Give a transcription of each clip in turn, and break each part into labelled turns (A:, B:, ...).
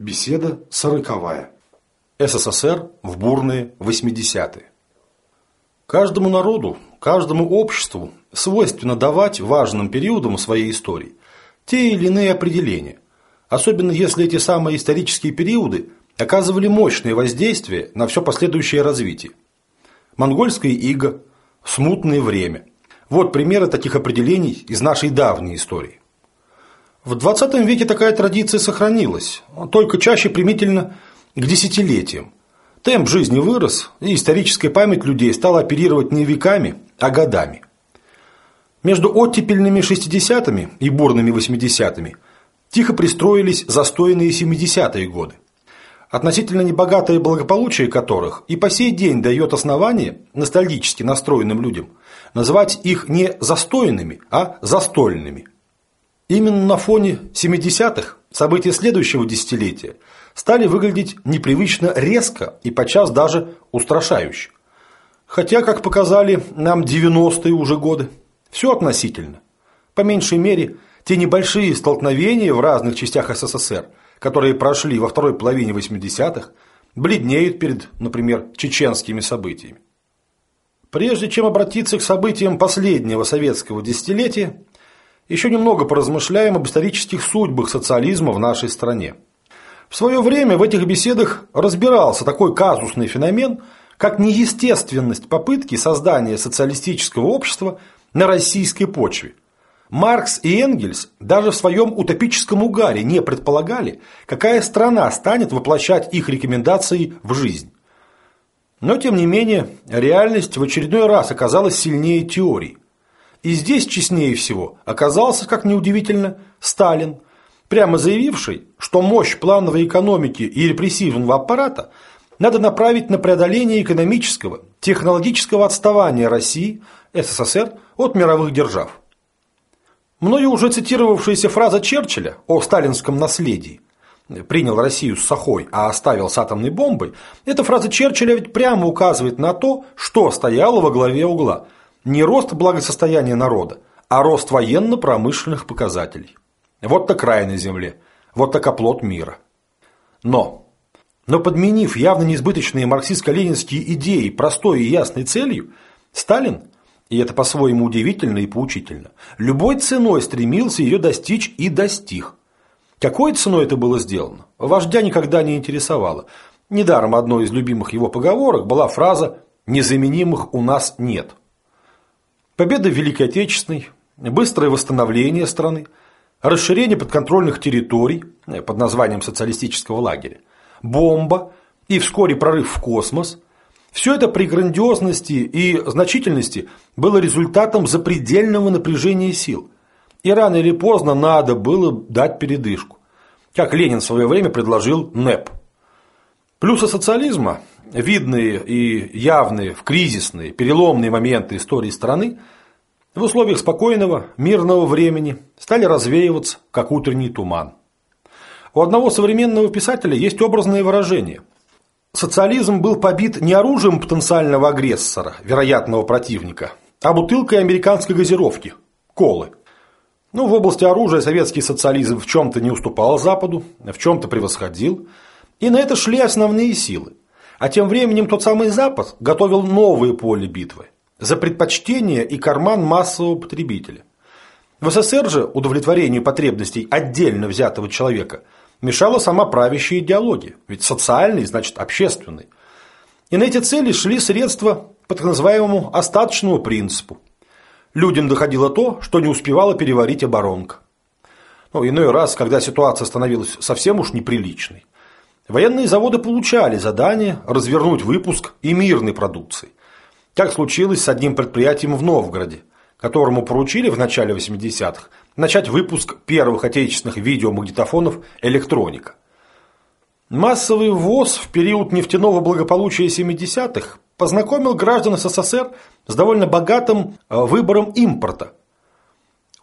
A: Беседа сороковая. СССР в бурные 80-е. Каждому народу, каждому обществу свойственно давать важным периодам своей истории те или иные определения, особенно если эти самые исторические периоды оказывали мощное воздействие на все последующее развитие. Монгольское иго, смутное время. Вот примеры таких определений из нашей давней истории. В 20 веке такая традиция сохранилась, только чаще примительно к десятилетиям. Темп жизни вырос, и историческая память людей стала оперировать не веками, а годами. Между оттепельными 60-ми и бурными 80-ми тихо пристроились застойные 70-е годы, относительно небогатое благополучие которых и по сей день дает основание ностальгически настроенным людям называть их не застойными, а застольными – Именно на фоне 70-х события следующего десятилетия стали выглядеть непривычно резко и подчас даже устрашающе. Хотя, как показали нам 90-е уже годы, все относительно. По меньшей мере, те небольшие столкновения в разных частях СССР, которые прошли во второй половине 80-х, бледнеют перед, например, чеченскими событиями. Прежде чем обратиться к событиям последнего советского десятилетия, еще немного поразмышляем об исторических судьбах социализма в нашей стране. В свое время в этих беседах разбирался такой казусный феномен, как неестественность попытки создания социалистического общества на российской почве. Маркс и Энгельс даже в своем утопическом угаре не предполагали, какая страна станет воплощать их рекомендации в жизнь. Но, тем не менее, реальность в очередной раз оказалась сильнее теорий. И здесь, честнее всего, оказался, как неудивительно, Сталин, прямо заявивший, что мощь плановой экономики и репрессивного аппарата надо направить на преодоление экономического, технологического отставания России, СССР от мировых держав. Мною уже цитировавшаяся фраза Черчилля о сталинском наследии принял Россию с сахой, а оставил с атомной бомбой, эта фраза Черчилля ведь прямо указывает на то, что стояло во главе угла – не рост благосостояния народа, а рост военно-промышленных показателей. Вот так рай на земле, вот так оплот мира. Но, но подменив явно несбыточные марксистско-ленинские идеи простой и ясной целью, Сталин, и это по-своему удивительно и поучительно, любой ценой стремился ее достичь и достиг. Какой ценой это было сделано, вождя никогда не интересовало. Недаром одной из любимых его поговорок была фраза «незаменимых у нас нет». Победа Великой Отечественной, быстрое восстановление страны, расширение подконтрольных территорий э, под названием социалистического лагеря, бомба и вскоре прорыв в космос – все это при грандиозности и значительности было результатом запредельного напряжения сил. И рано или поздно надо было дать передышку. Как Ленин в свое время предложил НЭП. Плюсы социализма видные и явные в кризисные, переломные моменты истории страны в условиях спокойного, мирного времени стали развеиваться, как утренний туман. У одного современного писателя есть образное выражение. Социализм был побит не оружием потенциального агрессора, вероятного противника, а бутылкой американской газировки – колы. Ну, в области оружия советский социализм в чем-то не уступал Западу, в чем-то превосходил, и на это шли основные силы. А тем временем тот самый Запад готовил новые поле битвы за предпочтение и карман массового потребителя. В СССР же удовлетворению потребностей отдельно взятого человека мешала сама правящая идеология, ведь социальный значит общественный. И на эти цели шли средства по так называемому остаточному принципу. Людям доходило то, что не успевала переварить оборонка. Но иной раз, когда ситуация становилась совсем уж неприличной, Военные заводы получали задание развернуть выпуск и мирной продукции. Так случилось с одним предприятием в Новгороде, которому поручили в начале 80-х начать выпуск первых отечественных видеомагнитофонов «Электроника». Массовый ввоз в период нефтяного благополучия 70-х познакомил граждан СССР с довольно богатым э, выбором импорта.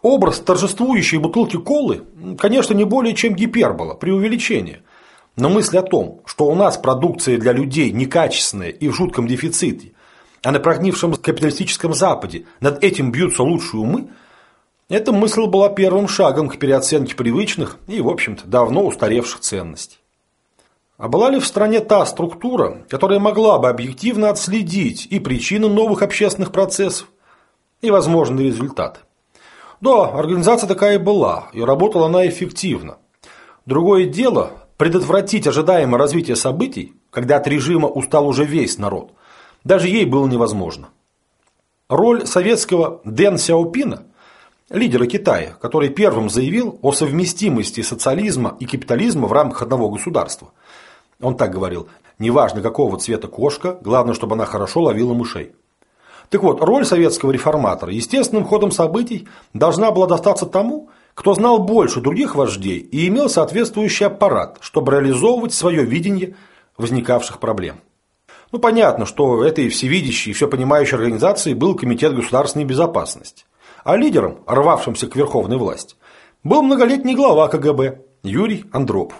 A: Образ торжествующей бутылки колы, конечно, не более чем гипербола, преувеличение – но мысль о том, что у нас продукция для людей некачественная и в жутком дефиците, а на прогнившем капиталистическом Западе над этим бьются лучшие умы, эта мысль была первым шагом к переоценке привычных и, в общем-то, давно устаревших ценностей. А была ли в стране та структура, которая могла бы объективно отследить и причины новых общественных процессов, и возможный результат? Да, организация такая и была, и работала она эффективно. Другое дело – предотвратить ожидаемое развитие событий, когда от режима устал уже весь народ. Даже ей было невозможно. Роль советского Дэн Сяопина, лидера Китая, который первым заявил о совместимости социализма и капитализма в рамках одного государства. Он так говорил, неважно какого цвета кошка, главное, чтобы она хорошо ловила мышей. Так вот, роль советского реформатора естественным ходом событий должна была достаться тому, кто знал больше других вождей и имел соответствующий аппарат, чтобы реализовывать свое видение возникавших проблем. Ну, понятно, что этой всевидящей и все понимающей организацией был Комитет государственной безопасности. А лидером, рвавшимся к верховной власти, был многолетний глава КГБ Юрий Андропов.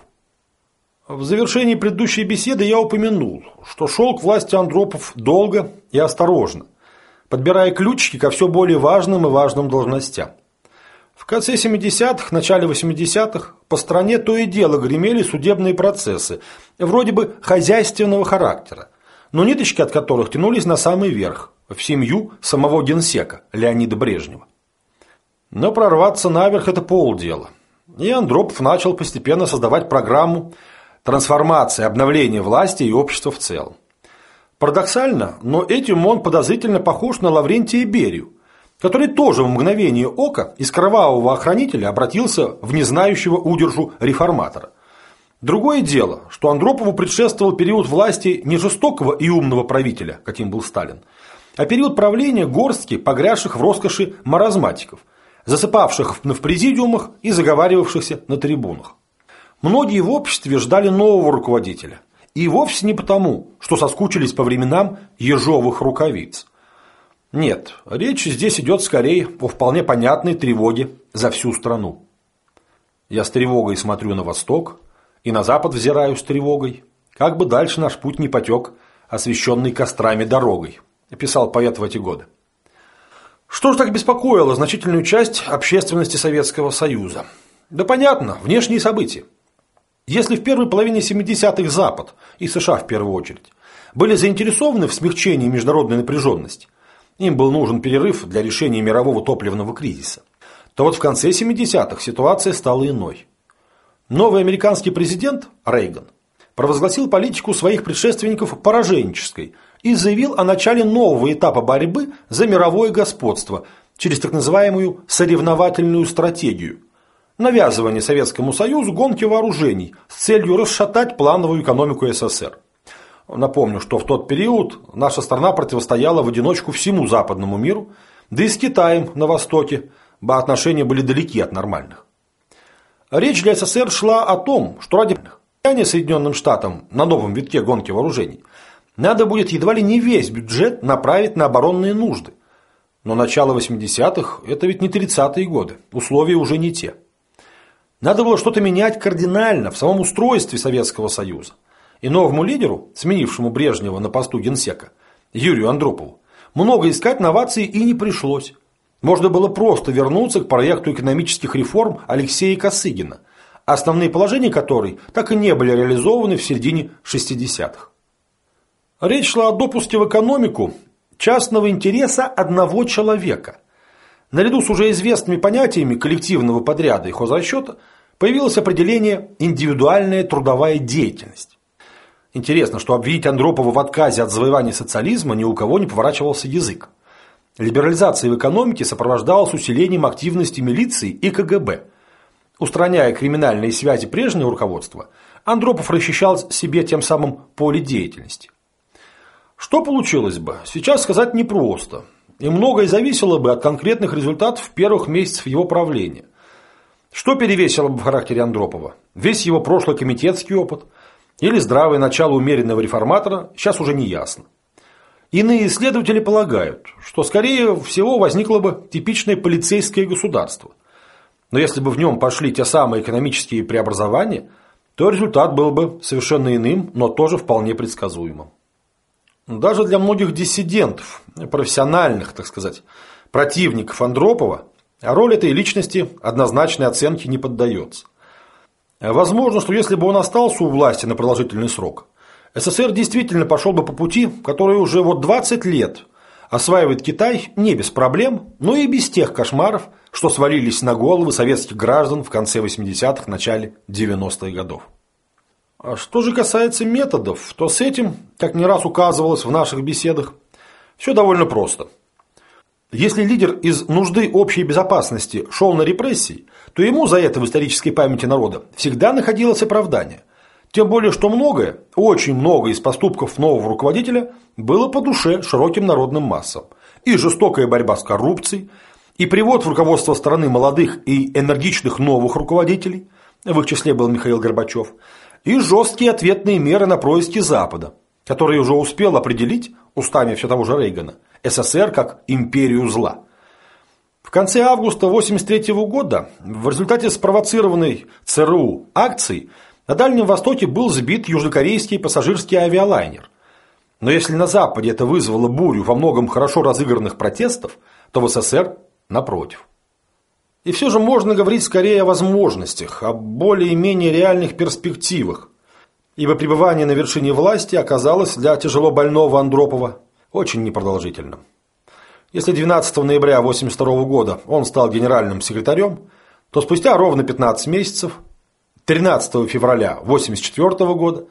A: В завершении предыдущей беседы я упомянул, что шел к власти Андропов долго и осторожно – подбирая ключики ко все более важным и важным должностям. Конце 70-х, начале 80-х по стране то и дело гремели судебные процессы, вроде бы хозяйственного характера, но ниточки от которых тянулись на самый верх, в семью самого генсека Леонида Брежнева. Но прорваться наверх – это полдела. И Андропов начал постепенно создавать программу трансформации, обновления власти и общества в целом. Парадоксально, но этим он подозрительно похож на Лаврентия Берию, который тоже в мгновение ока из кровавого охранителя обратился в незнающего удержу реформатора. Другое дело, что Андропову предшествовал период власти не жестокого и умного правителя, каким был Сталин, а период правления горстки погрязших в роскоши маразматиков, засыпавших в президиумах и заговаривавшихся на трибунах. Многие в обществе ждали нового руководителя, и вовсе не потому, что соскучились по временам ежовых рукавиц. Нет, речь здесь идет скорее о вполне понятной тревоге за всю страну. Я с тревогой смотрю на восток и на запад взираю с тревогой, как бы дальше наш путь не потек, освещенный кострами дорогой, писал поэт в эти годы. Что же так беспокоило значительную часть общественности Советского Союза? Да понятно, внешние события. Если в первой половине 70-х Запад, и США в первую очередь, были заинтересованы в смягчении международной напряженности, им был нужен перерыв для решения мирового топливного кризиса, то вот в конце 70-х ситуация стала иной. Новый американский президент Рейган провозгласил политику своих предшественников пораженческой и заявил о начале нового этапа борьбы за мировое господство через так называемую соревновательную стратегию – навязывание Советскому Союзу гонки вооружений с целью расшатать плановую экономику СССР. Напомню, что в тот период наша страна противостояла в одиночку всему западному миру, да и с Китаем на Востоке, бы отношения были далеки от нормальных. Речь для СССР шла о том, что ради влияния Соединенным Штатам на новом витке гонки вооружений надо будет едва ли не весь бюджет направить на оборонные нужды. Но начало 80-х – это ведь не 30-е годы, условия уже не те. Надо было что-то менять кардинально в самом устройстве Советского Союза. И новому лидеру, сменившему Брежнева на посту генсека, Юрию Андропову, много искать новаций и не пришлось. Можно было просто вернуться к проекту экономических реформ Алексея Косыгина, основные положения которой так и не были реализованы в середине 60-х. Речь шла о допуске в экономику частного интереса одного человека – Наряду с уже известными понятиями коллективного подряда и хозрасчета появилось определение «индивидуальная трудовая деятельность». Интересно, что обвинить Андропова в отказе от завоевания социализма ни у кого не поворачивался язык. Либерализация в экономике сопровождалась усилением активности милиции и КГБ. Устраняя криминальные связи прежнего руководства, Андропов расчищал себе тем самым поле деятельности. Что получилось бы, сейчас сказать непросто – и многое зависело бы от конкретных результатов первых месяцев его правления. Что перевесило бы в характере Андропова? Весь его прошлый комитетский опыт или здравое начало умеренного реформатора сейчас уже не ясно. Иные исследователи полагают, что скорее всего возникло бы типичное полицейское государство. Но если бы в нем пошли те самые экономические преобразования, то результат был бы совершенно иным, но тоже вполне предсказуемым. Даже для многих диссидентов, профессиональных, так сказать, противников Андропова, роль этой личности однозначной оценке не поддается. Возможно, что если бы он остался у власти на продолжительный срок, СССР действительно пошел бы по пути, который уже вот 20 лет осваивает Китай не без проблем, но и без тех кошмаров, что свалились на головы советских граждан в конце 80-х, начале 90-х годов. А что же касается методов, то с этим, как не раз указывалось в наших беседах, все довольно просто. Если лидер из нужды общей безопасности шел на репрессии, то ему за это в исторической памяти народа всегда находилось оправдание. Тем более, что многое, очень многое из поступков нового руководителя было по душе широким народным массам. И жестокая борьба с коррупцией, и привод в руководство страны молодых и энергичных новых руководителей, в их числе был Михаил Горбачев – и жесткие ответные меры на происки Запада, который уже успел определить устами все того же Рейгана СССР как империю зла. В конце августа 1983 года в результате спровоцированной ЦРУ акции на Дальнем Востоке был сбит южнокорейский пассажирский авиалайнер. Но если на Западе это вызвало бурю во многом хорошо разыгранных протестов, то в СССР напротив. И все же можно говорить скорее о возможностях, о более-менее реальных перспективах, ибо пребывание на вершине власти оказалось для тяжело больного Андропова очень непродолжительным. Если 12 ноября 1982 года он стал генеральным секретарем, то спустя ровно 15 месяцев, 13 февраля 1984 года,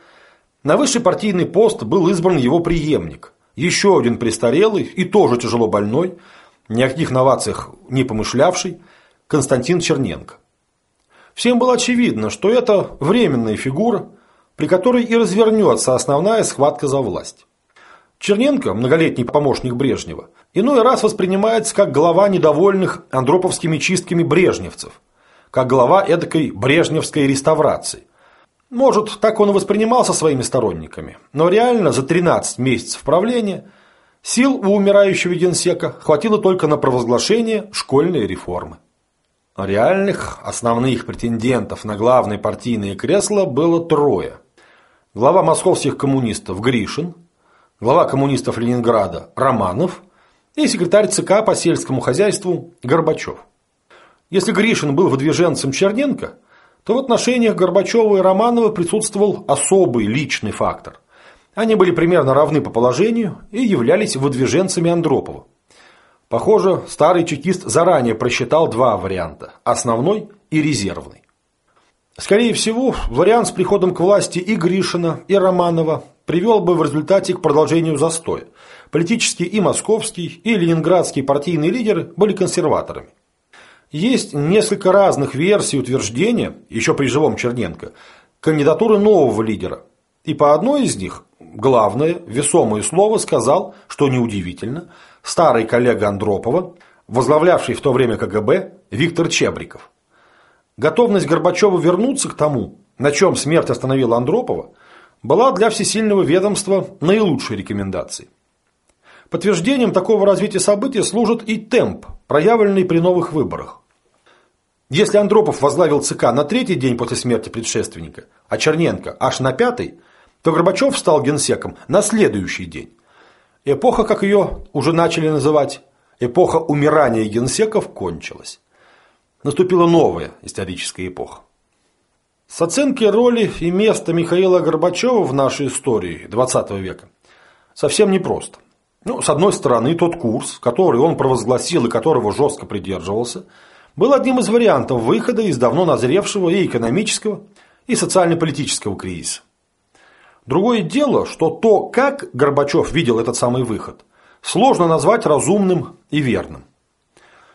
A: на высший партийный пост был избран его преемник, еще один престарелый и тоже тяжело больной, ни о каких новациях не помышлявший, Константин Черненко. Всем было очевидно, что это временная фигура, при которой и развернется основная схватка за власть. Черненко, многолетний помощник Брежнева, иной раз воспринимается как глава недовольных андроповскими чистками брежневцев, как глава эдакой брежневской реставрации. Может, так он и воспринимался своими сторонниками, но реально за 13 месяцев правления сил у умирающего генсека хватило только на провозглашение школьной реформы. Реальных основных претендентов на главное партийное кресло было трое. Глава московских коммунистов Гришин, глава коммунистов Ленинграда Романов и секретарь ЦК по сельскому хозяйству Горбачев. Если Гришин был выдвиженцем Черненко, то в отношениях Горбачева и Романова присутствовал особый личный фактор. Они были примерно равны по положению и являлись выдвиженцами Андропова. Похоже, старый чекист заранее просчитал два варианта – основной и резервный. Скорее всего, вариант с приходом к власти и Гришина, и Романова привел бы в результате к продолжению застоя. Политические и московский, и ленинградские партийные лидеры были консерваторами. Есть несколько разных версий утверждения, еще при живом Черненко, кандидатуры нового лидера. И по одной из них, главное, весомое слово сказал, что неудивительно – старый коллега Андропова, возглавлявший в то время КГБ Виктор Чебриков. Готовность Горбачева вернуться к тому, на чем смерть остановила Андропова, была для всесильного ведомства наилучшей рекомендацией. Подтверждением такого развития событий служит и темп, проявленный при новых выборах. Если Андропов возглавил ЦК на третий день после смерти предшественника, а Черненко аж на пятый, то Горбачев стал генсеком на следующий день. Эпоха, как ее уже начали называть, эпоха умирания генсеков кончилась. Наступила новая историческая эпоха. С оценки роли и места Михаила Горбачева в нашей истории XX века совсем непросто. Ну, с одной стороны, тот курс, который он провозгласил и которого жестко придерживался, был одним из вариантов выхода из давно назревшего и экономического, и социально-политического кризиса. Другое дело, что то, как Горбачев видел этот самый выход, сложно назвать разумным и верным.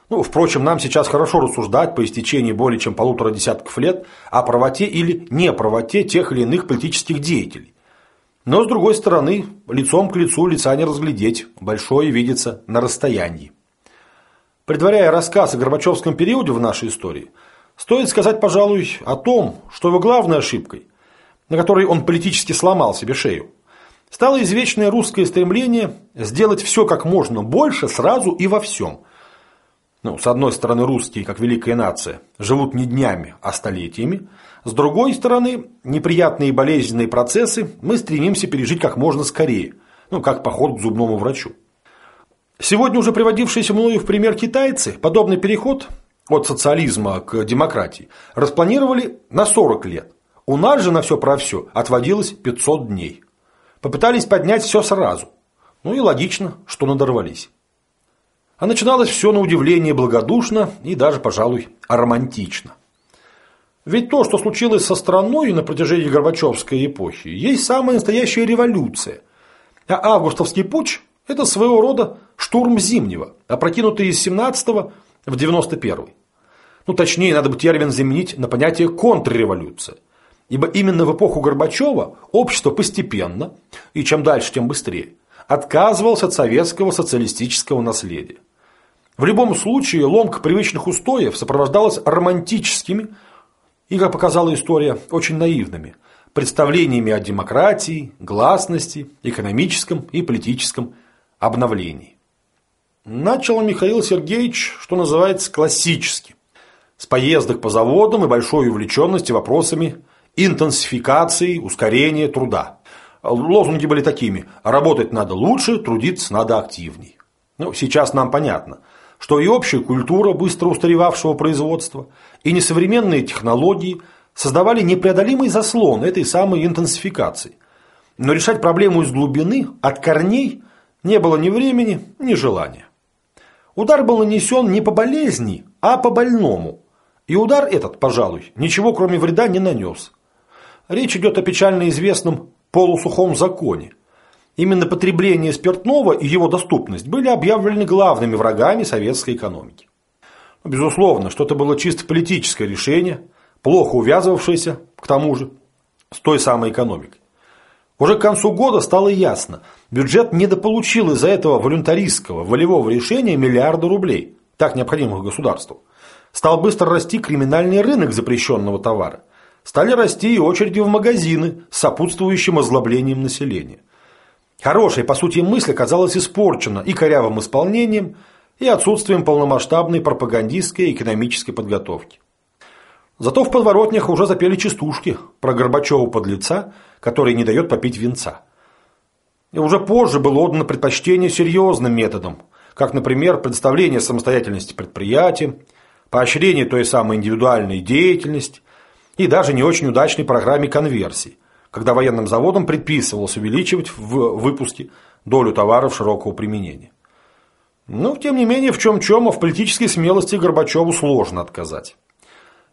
A: Ну, впрочем, нам сейчас хорошо рассуждать по истечении более чем полутора десятков лет о правоте или неправоте тех или иных политических деятелей. Но, с другой стороны, лицом к лицу лица не разглядеть, большое видится на расстоянии. Предваряя рассказ о Горбачевском периоде в нашей истории, стоит сказать, пожалуй, о том, что его главной ошибкой на которой он политически сломал себе шею, стало извечное русское стремление сделать все как можно больше сразу и во всем. Ну, с одной стороны, русские, как великая нация, живут не днями, а столетиями. С другой стороны, неприятные и болезненные процессы мы стремимся пережить как можно скорее, ну, как поход к зубному врачу. Сегодня уже приводившиеся мною в пример китайцы, подобный переход от социализма к демократии, распланировали на 40 лет. У нас же на все про все отводилось 500 дней. Попытались поднять все сразу. Ну и логично, что надорвались. А начиналось все на удивление благодушно и даже, пожалуй, романтично. Ведь то, что случилось со страной на протяжении Горбачевской эпохи, есть самая настоящая революция. А августовский путь – это своего рода штурм Зимнего, опрокинутый из 17-го в 91-й. Ну, точнее, надо бы термин заменить на понятие контрреволюция. Ибо именно в эпоху Горбачева общество постепенно, и чем дальше, тем быстрее, отказывалось от советского социалистического наследия. В любом случае, ломка привычных устоев сопровождалась романтическими и, как показала история, очень наивными представлениями о демократии, гласности, экономическом и политическом обновлении. Начал Михаил Сергеевич, что называется, классически. С поездок по заводам и большой увлеченности вопросами интенсификации, ускорения труда. Лозунги были такими «работать надо лучше, трудиться надо активней». Ну, сейчас нам понятно – что и общая культура быстро устаревавшего производства, и несовременные технологии создавали непреодолимый заслон этой самой интенсификации. Но решать проблему из глубины, от корней, не было ни времени, ни желания. Удар был нанесен не по болезни, а по больному. И удар этот, пожалуй, ничего кроме вреда не нанес. Речь идет о печально известном полусухом законе – Именно потребление спиртного и его доступность были объявлены главными врагами советской экономики. Безусловно, что это было чисто политическое решение, плохо увязывавшееся, к тому же, с той самой экономикой. Уже к концу года стало ясно, бюджет недополучил из-за этого волюнтаристского, волевого решения миллиарда рублей, так необходимых государству. Стал быстро расти криминальный рынок запрещенного товара. Стали расти и очереди в магазины с сопутствующим озлоблением населения – Хорошая, по сути, мысль оказалась испорчена и корявым исполнением, и отсутствием полномасштабной пропагандистской и экономической подготовки. Зато в подворотнях уже запели частушки про Горбачева подлеца, который не дает попить венца. И уже позже было отдано предпочтение серьезным методам, как, например, представление самостоятельности предприятия, поощрение той самой индивидуальной деятельности и даже не очень удачной программе конверсии, когда военным заводам предписывалось увеличивать в выпуске долю товаров широкого применения. Но, тем не менее, в чем-чем, а в политической смелости Горбачеву сложно отказать.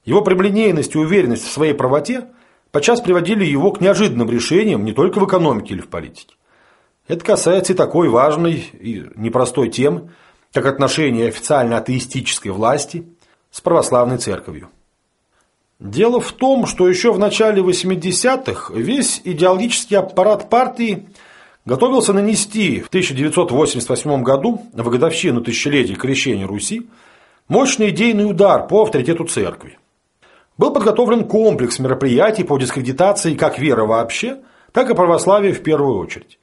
A: Его прямолинейность и уверенность в своей правоте подчас приводили его к неожиданным решениям не только в экономике или в политике. Это касается и такой важной и непростой темы, как отношения официально атеистической власти с православной церковью. Дело в том, что еще в начале 80-х весь идеологический аппарат партии готовился нанести в 1988 году, в годовщину тысячелетия крещения Руси, мощный идейный удар по авторитету церкви. Был подготовлен комплекс мероприятий по дискредитации как веры вообще, так и православия в первую очередь.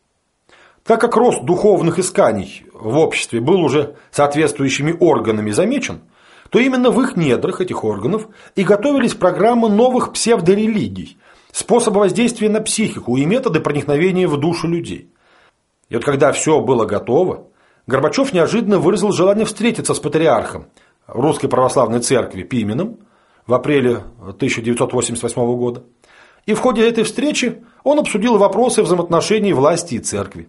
A: Так как рост духовных исканий в обществе был уже соответствующими органами замечен – то именно в их недрах этих органов и готовились программы новых псевдорелигий, способы воздействия на психику и методы проникновения в душу людей. И вот когда все было готово, Горбачев неожиданно выразил желание встретиться с патриархом Русской Православной Церкви Пименом в апреле 1988 года. И в ходе этой встречи он обсудил вопросы взаимоотношений власти и церкви.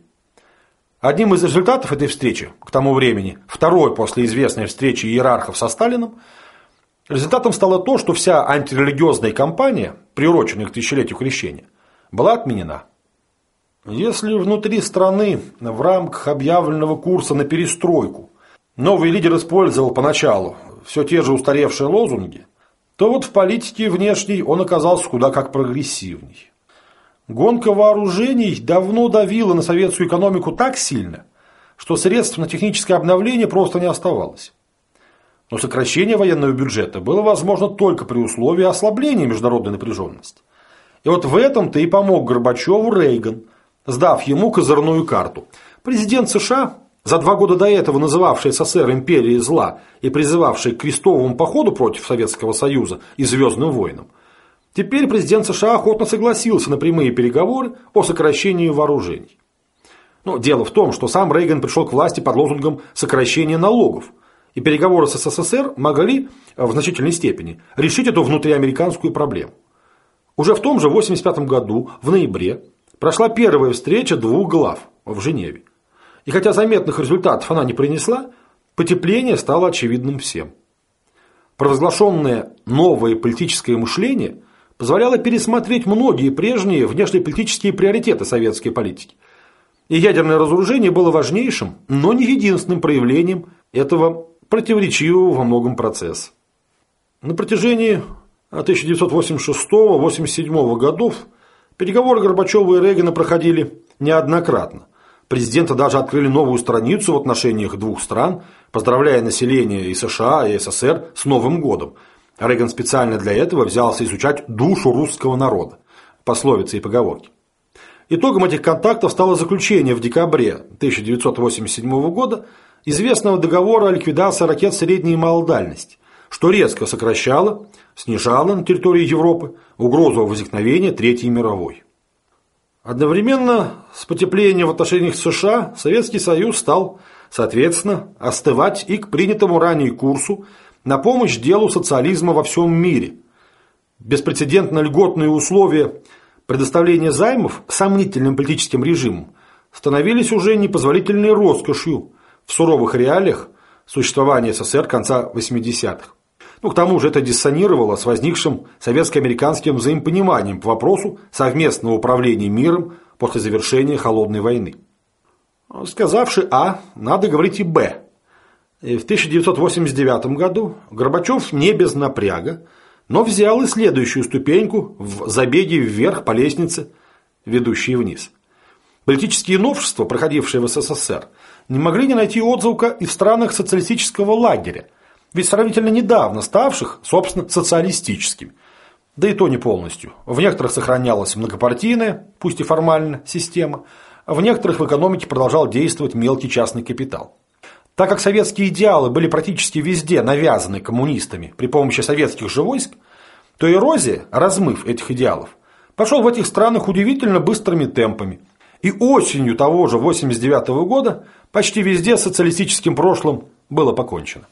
A: Одним из результатов этой встречи, к тому времени, второй после известной встречи иерархов со Сталиным, результатом стало то, что вся антирелигиозная кампания, приуроченная к тысячелетию крещения, была отменена. Если внутри страны в рамках объявленного курса на перестройку новый лидер использовал поначалу все те же устаревшие лозунги, то вот в политике внешней он оказался куда как прогрессивней. Гонка вооружений давно давила на советскую экономику так сильно, что средств на техническое обновление просто не оставалось. Но сокращение военного бюджета было возможно только при условии ослабления международной напряженности. И вот в этом-то и помог Горбачеву Рейган, сдав ему козырную карту. Президент США, за два года до этого называвший СССР империей зла и призывавший к крестовому походу против Советского Союза и Звездным войнам, Теперь президент США охотно согласился на прямые переговоры о сокращении вооружений. Но дело в том, что сам Рейган пришел к власти под лозунгом сокращения налогов И переговоры с СССР могли в значительной степени решить эту внутриамериканскую проблему. Уже в том же 1985 году, в ноябре, прошла первая встреча двух глав в Женеве. И хотя заметных результатов она не принесла, потепление стало очевидным всем. Провозглашенное новое политическое мышление позволяло пересмотреть многие прежние внешнеполитические приоритеты советской политики. И ядерное разоружение было важнейшим, но не единственным проявлением этого противоречивого во многом процесса. На протяжении 1986-1987 годов переговоры Горбачева и Рейгана проходили неоднократно. Президенты даже открыли новую страницу в отношениях двух стран, поздравляя население и США, и СССР с Новым годом. Рейган специально для этого взялся изучать душу русского народа, пословицы и поговорки. Итогом этих контактов стало заключение в декабре 1987 года известного договора о ликвидации ракет средней и малой дальности, что резко сокращало, снижало на территории Европы угрозу возникновения Третьей мировой. Одновременно с потеплением в отношениях с США Советский Союз стал, соответственно, остывать и к принятому ранее курсу на помощь делу социализма во всем мире. Беспрецедентно льготные условия предоставления займов сомнительным политическим режимам становились уже непозволительной роскошью в суровых реалиях существования СССР конца 80-х. Ну, к тому же это диссонировало с возникшим советско-американским взаимопониманием по вопросу совместного управления миром после завершения Холодной войны. Сказавши А, надо говорить и Б. И в 1989 году Горбачев не без напряга, но взял и следующую ступеньку в забеге вверх по лестнице, ведущей вниз. Политические новшества, проходившие в СССР, не могли не найти отзвука и в странах социалистического лагеря, ведь сравнительно недавно ставших, собственно, социалистическими. Да и то не полностью. В некоторых сохранялась многопартийная, пусть и формально, система, а в некоторых в экономике продолжал действовать мелкий частный капитал. Так как советские идеалы были практически везде навязаны коммунистами при помощи советских же войск, то эрозия, размыв этих идеалов, пошел в этих странах удивительно быстрыми темпами. И осенью того же 89 года почти везде социалистическим прошлым было покончено.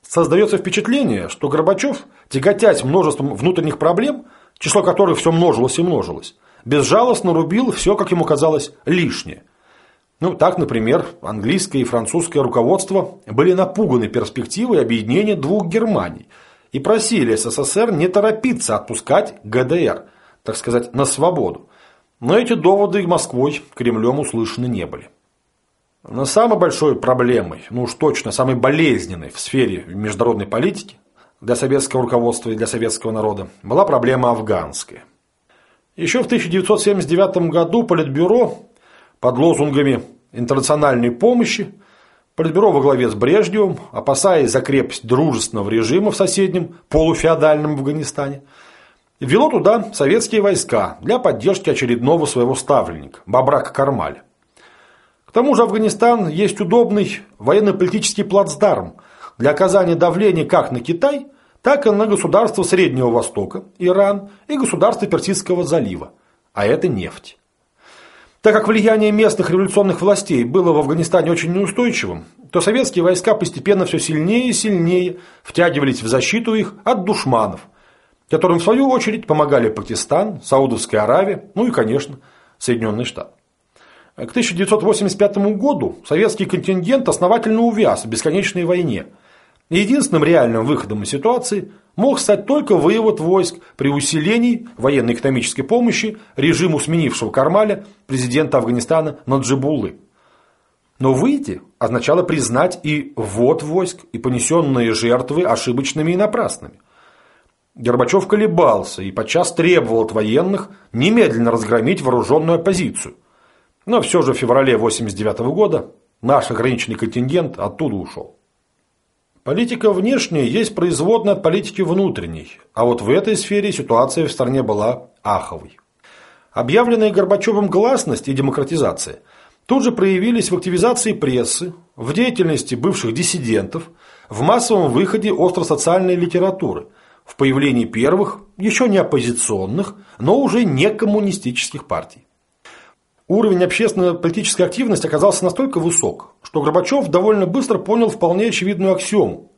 A: Создается впечатление, что Горбачев, тяготясь множеством внутренних проблем, число которых все множилось и множилось, безжалостно рубил все, как ему казалось, лишнее. Ну, так, например, английское и французское руководство были напуганы перспективой объединения двух Германий и просили СССР не торопиться отпускать ГДР, так сказать, на свободу. Но эти доводы Москвой Кремлем услышаны не были. Но самой большой проблемой, ну уж точно самой болезненной в сфере международной политики для советского руководства и для советского народа была проблема афганская. Еще в 1979 году Политбюро под лозунгами интернациональной помощи Политбюро во главе с Брежневым, опасаясь за крепость дружественного режима в соседнем полуфеодальном Афганистане, ввело туда советские войска для поддержки очередного своего ставленника – Бабрака Кармаля тому же Афганистан есть удобный военно-политический плацдарм для оказания давления как на Китай, так и на государства Среднего Востока, Иран и государства Персидского залива. А это нефть. Так как влияние местных революционных властей было в Афганистане очень неустойчивым, то советские войска постепенно все сильнее и сильнее втягивались в защиту их от душманов, которым в свою очередь помогали Пакистан, Саудовская Аравия, ну и, конечно, Соединенные Штаты. К 1985 году советский контингент основательно увяз в бесконечной войне. Единственным реальным выходом из ситуации мог стать только вывод войск при усилении военно-экономической помощи режиму сменившего Кармаля президента Афганистана Наджибуллы. Но выйти означало признать и ввод войск, и понесенные жертвы ошибочными и напрасными. Горбачев колебался и подчас требовал от военных немедленно разгромить вооруженную оппозицию – но все же в феврале 1989 года наш ограниченный контингент оттуда ушел. Политика внешняя есть производная от политики внутренней, а вот в этой сфере ситуация в стране была аховой. Объявленные Горбачевым гласность и демократизация тут же проявились в активизации прессы, в деятельности бывших диссидентов, в массовом выходе остросоциальной литературы, в появлении первых, еще не оппозиционных, но уже не коммунистических партий. Уровень общественно-политической активности оказался настолько высок, что Горбачев довольно быстро понял вполне очевидную аксиому.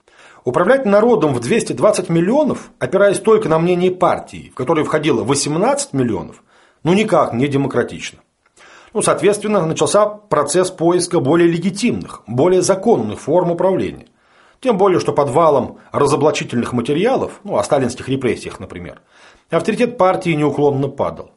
A: Управлять народом в 220 миллионов, опираясь только на мнение партии, в которой входило 18 миллионов, ну никак не демократично. Ну, соответственно, начался процесс поиска более легитимных, более законных форм управления. Тем более, что под валом разоблачительных материалов, ну, о сталинских репрессиях, например, авторитет партии неуклонно падал.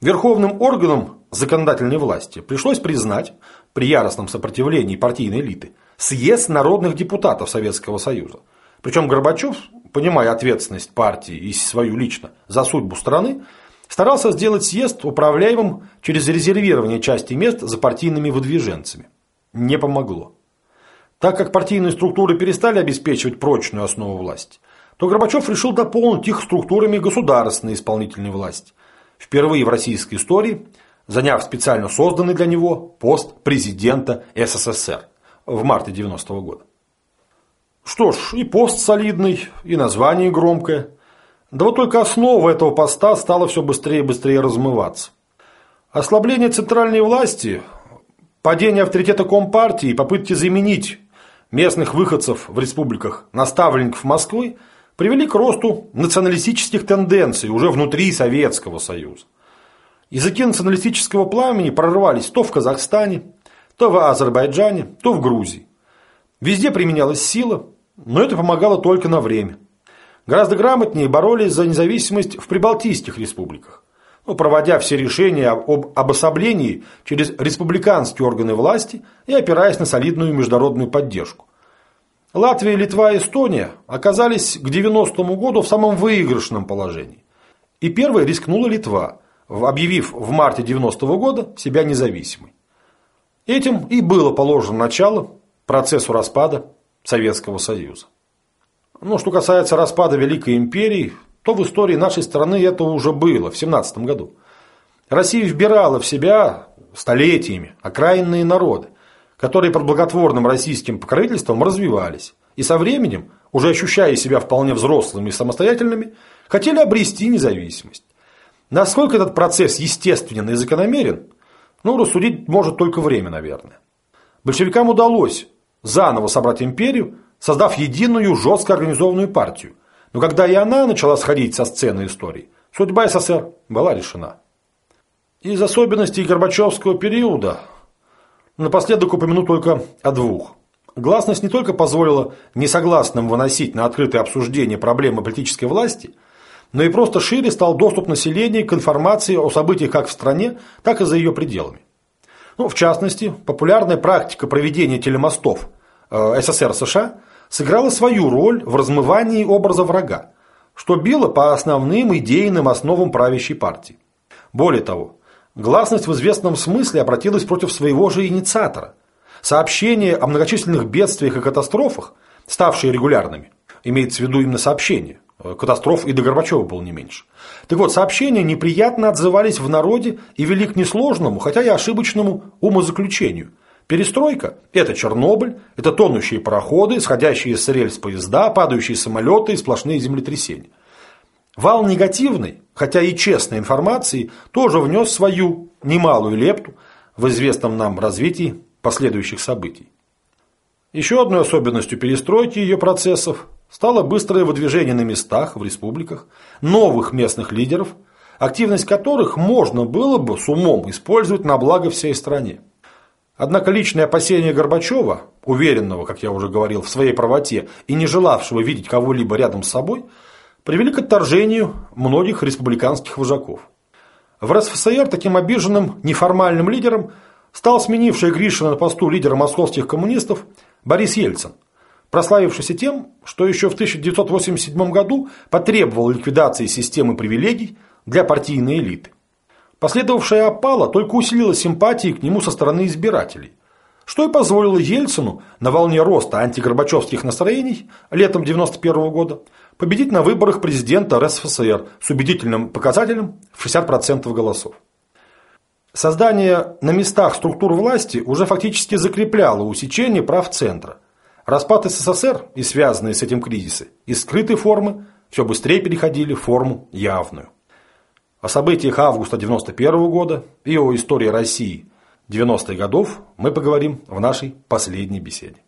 A: Верховным органом законодательной власти пришлось признать, при яростном сопротивлении партийной элиты, съезд народных депутатов Советского Союза. Причем Горбачев, понимая ответственность партии и свою лично за судьбу страны, старался сделать съезд управляемым через резервирование части мест за партийными выдвиженцами. Не помогло. Так как партийные структуры перестали обеспечивать прочную основу власти, то Горбачев решил дополнить их структурами государственной исполнительной власти. Впервые в российской истории заняв специально созданный для него пост президента СССР в марте 90 -го года. Что ж, и пост солидный, и название громкое. Да вот только основа этого поста стала все быстрее и быстрее размываться. Ослабление центральной власти, падение авторитета Компартии и попытки заменить местных выходцев в республиках наставленников Москвы привели к росту националистических тенденций уже внутри Советского Союза. Языки националистического пламени прорывались то в Казахстане, то в Азербайджане, то в Грузии. Везде применялась сила, но это помогало только на время. Гораздо грамотнее боролись за независимость в прибалтийских республиках, ну, проводя все решения об обособлении через республиканские органы власти и опираясь на солидную международную поддержку. Латвия, Литва и Эстония оказались к 90-му году в самом выигрышном положении. И первой рискнула Литва, объявив в марте 90-го года себя независимой. Этим и было положено начало процессу распада Советского Союза. Ну, что касается распада Великой Империи, то в истории нашей страны это уже было в 17 году. Россия вбирала в себя столетиями окраинные народы, которые под благотворным российским покровительством развивались. И со временем, уже ощущая себя вполне взрослыми и самостоятельными, хотели обрести независимость. Насколько этот процесс естественен и закономерен, ну, рассудить может только время, наверное. Большевикам удалось заново собрать империю, создав единую, жестко организованную партию. Но когда и она начала сходить со сцены истории, судьба СССР была решена. Из особенностей Горбачевского периода напоследок упомяну только о двух. Гласность не только позволила несогласным выносить на открытое обсуждение проблемы политической власти, но и просто шире стал доступ населения к информации о событиях как в стране, так и за ее пределами. Ну, в частности, популярная практика проведения телемостов э, СССР США сыграла свою роль в размывании образа врага, что било по основным идейным основам правящей партии. Более того, гласность в известном смысле обратилась против своего же инициатора. Сообщения о многочисленных бедствиях и катастрофах, ставшие регулярными, имеется в виду именно сообщения, катастроф и до Горбачева было не меньше. Так вот, сообщения неприятно отзывались в народе и вели к несложному, хотя и ошибочному умозаключению. Перестройка – это Чернобыль, это тонущие пароходы, сходящие с рельс поезда, падающие самолеты и сплошные землетрясения. Вал негативной, хотя и честной информации тоже внес свою немалую лепту в известном нам развитии последующих событий. Еще одной особенностью перестройки ее процессов стало быстрое выдвижение на местах в республиках новых местных лидеров, активность которых можно было бы с умом использовать на благо всей стране. Однако личные опасения Горбачева, уверенного, как я уже говорил, в своей правоте и не желавшего видеть кого-либо рядом с собой, привели к отторжению многих республиканских вожаков. В РСФСР таким обиженным неформальным лидером стал сменивший Гришина на посту лидера московских коммунистов Борис Ельцин – прославившийся тем, что еще в 1987 году потребовал ликвидации системы привилегий для партийной элиты. Последовавшая опала только усилила симпатии к нему со стороны избирателей, что и позволило Ельцину на волне роста антигорбачевских настроений летом 1991 года победить на выборах президента РСФСР с убедительным показателем в 60% голосов. Создание на местах структур власти уже фактически закрепляло усечение прав центра – Распад СССР и связанные с этим кризисы из скрытой формы все быстрее переходили в форму явную. О событиях августа 91 года и о истории России 90-х годов мы поговорим в нашей последней беседе.